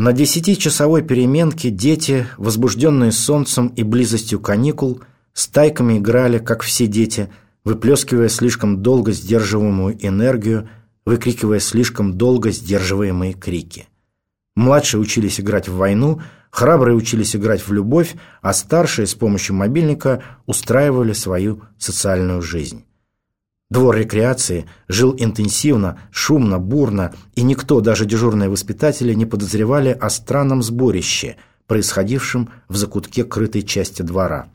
На десятичасовой переменке дети, возбужденные солнцем и близостью каникул, стайками играли, как все дети, выплескивая слишком долго сдерживаемую энергию, выкрикивая слишком долго сдерживаемые крики. Младшие учились играть в войну, храбрые учились играть в любовь, а старшие с помощью мобильника устраивали свою социальную жизнь. Двор рекреации жил интенсивно, шумно, бурно, и никто, даже дежурные воспитатели, не подозревали о странном сборище, происходившем в закутке крытой части двора.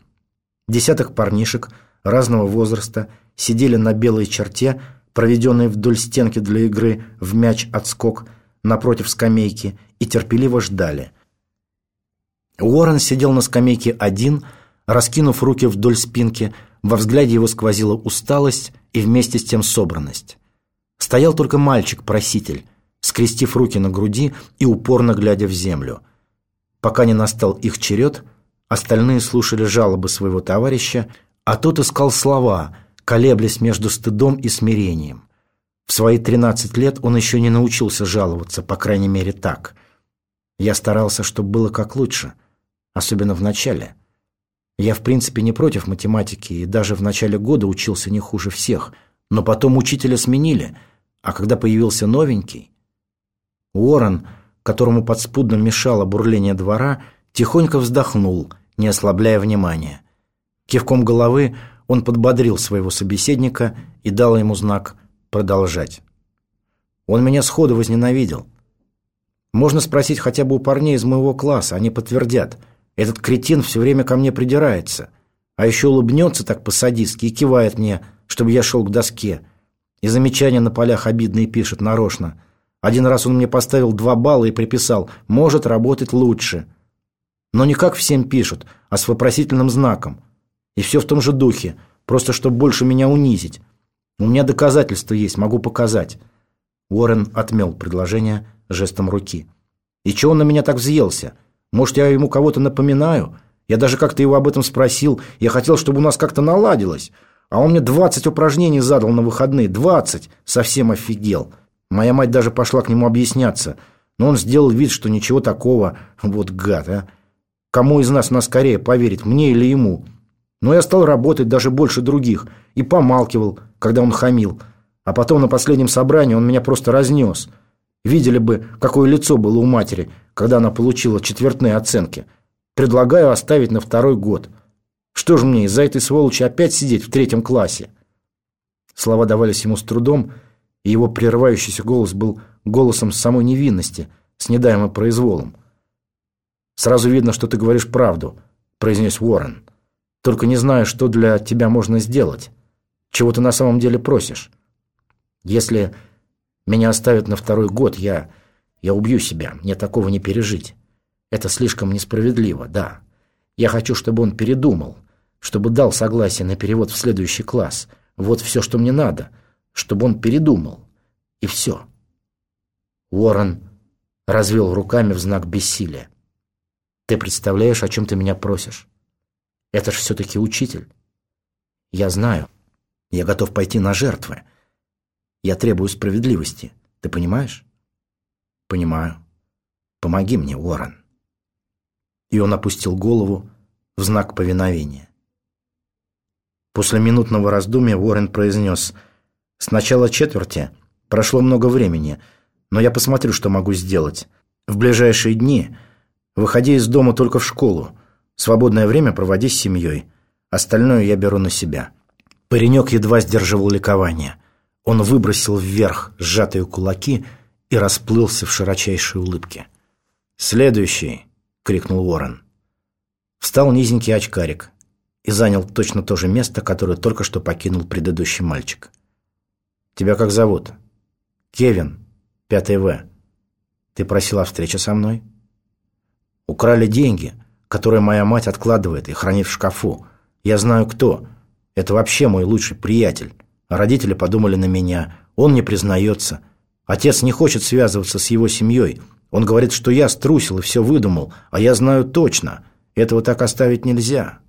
Десяток парнишек разного возраста сидели на белой черте, проведенной вдоль стенки для игры в мяч-отскок напротив скамейки, и терпеливо ждали. Уоррен сидел на скамейке один, раскинув руки вдоль спинки, во взгляде его сквозила усталость и вместе с тем собранность. Стоял только мальчик-проситель, скрестив руки на груди и упорно глядя в землю. Пока не настал их черед, остальные слушали жалобы своего товарища, а тот искал слова, колеблясь между стыдом и смирением. В свои 13 лет он еще не научился жаловаться, по крайней мере так. Я старался, чтобы было как лучше, особенно в начале – я, в принципе, не против математики и даже в начале года учился не хуже всех, но потом учителя сменили, а когда появился новенький... Уоррен, которому подспудно мешало бурление двора, тихонько вздохнул, не ослабляя внимания. Кивком головы он подбодрил своего собеседника и дал ему знак продолжать. Он меня сходу возненавидел. Можно спросить хотя бы у парней из моего класса, они подтвердят – этот кретин все время ко мне придирается. А еще улыбнется так по-садистски и кивает мне, чтобы я шел к доске. И замечания на полях обидные пишет нарочно. Один раз он мне поставил два балла и приписал «может работать лучше». Но не как всем пишут, а с вопросительным знаком. И все в том же духе, просто чтобы больше меня унизить. У меня доказательства есть, могу показать. Уоррен отмел предложение жестом руки. И чего он на меня так взъелся? Может, я ему кого-то напоминаю? Я даже как-то его об этом спросил. Я хотел, чтобы у нас как-то наладилось. А он мне 20 упражнений задал на выходные. 20! Совсем офигел. Моя мать даже пошла к нему объясняться. Но он сделал вид, что ничего такого. Вот гад, а. Кому из нас нас скорее поверить, мне или ему? Но я стал работать даже больше других. И помалкивал, когда он хамил. А потом на последнем собрании он меня просто разнес. Видели бы, какое лицо было у матери, когда она получила четвертные оценки. Предлагаю оставить на второй год. Что же мне, из-за этой сволочи опять сидеть в третьем классе? Слова давались ему с трудом, и его прерывающийся голос был голосом самой невинности, с недаемым произволом. «Сразу видно, что ты говоришь правду», — произнес Уоррен. «Только не знаю, что для тебя можно сделать. Чего ты на самом деле просишь? Если меня оставят на второй год, я... я убью себя. Мне такого не пережить. Это слишком несправедливо, да. Я хочу, чтобы он передумал, чтобы дал согласие на перевод в следующий класс. Вот все, что мне надо. Чтобы он передумал. И все. Уоррен развел руками в знак бессилия. Ты представляешь, о чем ты меня просишь? Это ж все-таки учитель. Я знаю. Я готов пойти на жертвы. Я требую справедливости. Ты понимаешь? Понимаю. Помоги мне, Уоррен. И он опустил голову в знак повиновения. После минутного раздумья Уоррен произнес «С начала четверти прошло много времени, но я посмотрю, что могу сделать. В ближайшие дни выходи из дома только в школу. Свободное время проводи с семьей. Остальное я беру на себя». Паренек едва сдерживал ликование – он выбросил вверх сжатые кулаки и расплылся в широчайшей улыбке. «Следующий!» — крикнул Уоррен. Встал низенький очкарик и занял точно то же место, которое только что покинул предыдущий мальчик. «Тебя как зовут?» «Кевин, 5 В. Ты просил о со мной?» «Украли деньги, которые моя мать откладывает и хранит в шкафу. Я знаю, кто. Это вообще мой лучший приятель». Родители подумали на меня. Он не признается. Отец не хочет связываться с его семьей. Он говорит, что я струсил и все выдумал, а я знаю точно. Этого так оставить нельзя.